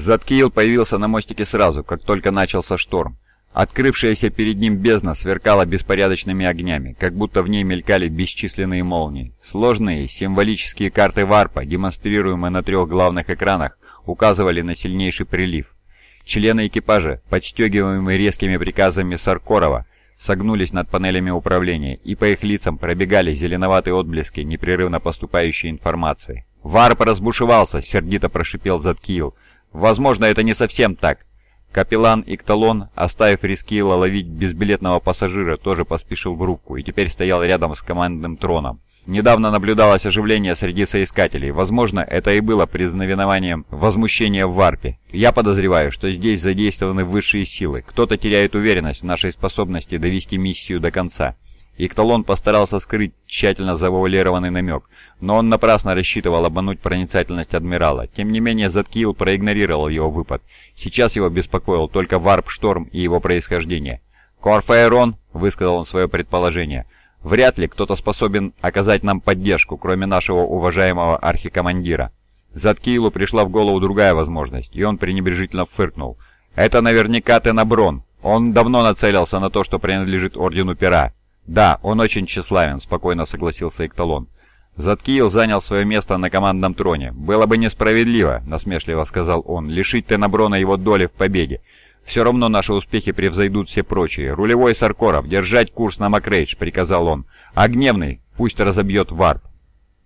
Заткиил появился на мостике сразу, как только начался шторм. Открывшаяся перед ним бездна сверкала беспорядочными огнями, как будто в ней мелькали бесчисленные молнии. Сложные символические карты варпа, демонстрируемые на трех главных экранах, указывали на сильнейший прилив. Члены экипажа, подстегиваемые резкими приказами Саркорова, согнулись над панелями управления, и по их лицам пробегали зеленоватые отблески непрерывно поступающей информации. «Варп разбушевался!» — сердито прошипел Заткиил. «Возможно, это не совсем так. Капеллан Икталон, оставив Рискила ловить безбилетного пассажира, тоже поспешил в рубку и теперь стоял рядом с командным троном. Недавно наблюдалось оживление среди соискателей. Возможно, это и было признаменованием возмущения в варпе. Я подозреваю, что здесь задействованы высшие силы. Кто-то теряет уверенность в нашей способности довести миссию до конца. Икталон постарался скрыть тщательно завуалированный намек, но он напрасно рассчитывал обмануть проницательность адмирала. Тем не менее, Заткиил проигнорировал его выпад. Сейчас его беспокоил только варп-шторм и его происхождение. «Корфаэрон», — высказал он свое предположение, — «вряд ли кто-то способен оказать нам поддержку, кроме нашего уважаемого архикомандира». Заткиилу пришла в голову другая возможность, и он пренебрежительно фыркнул. «Это наверняка Тенаброн. Он давно нацелился на то, что принадлежит Ордену Пера. «Да, он очень тщеславен», — спокойно согласился Экталон. Заткиил занял свое место на командном троне. «Было бы несправедливо», — насмешливо сказал он, — «лишить Тенаброна его доли в победе. Все равно наши успехи превзойдут все прочие. Рулевой Саркоров, держать курс на Макрейдж», — приказал он. «А гневный пусть разобьет варп».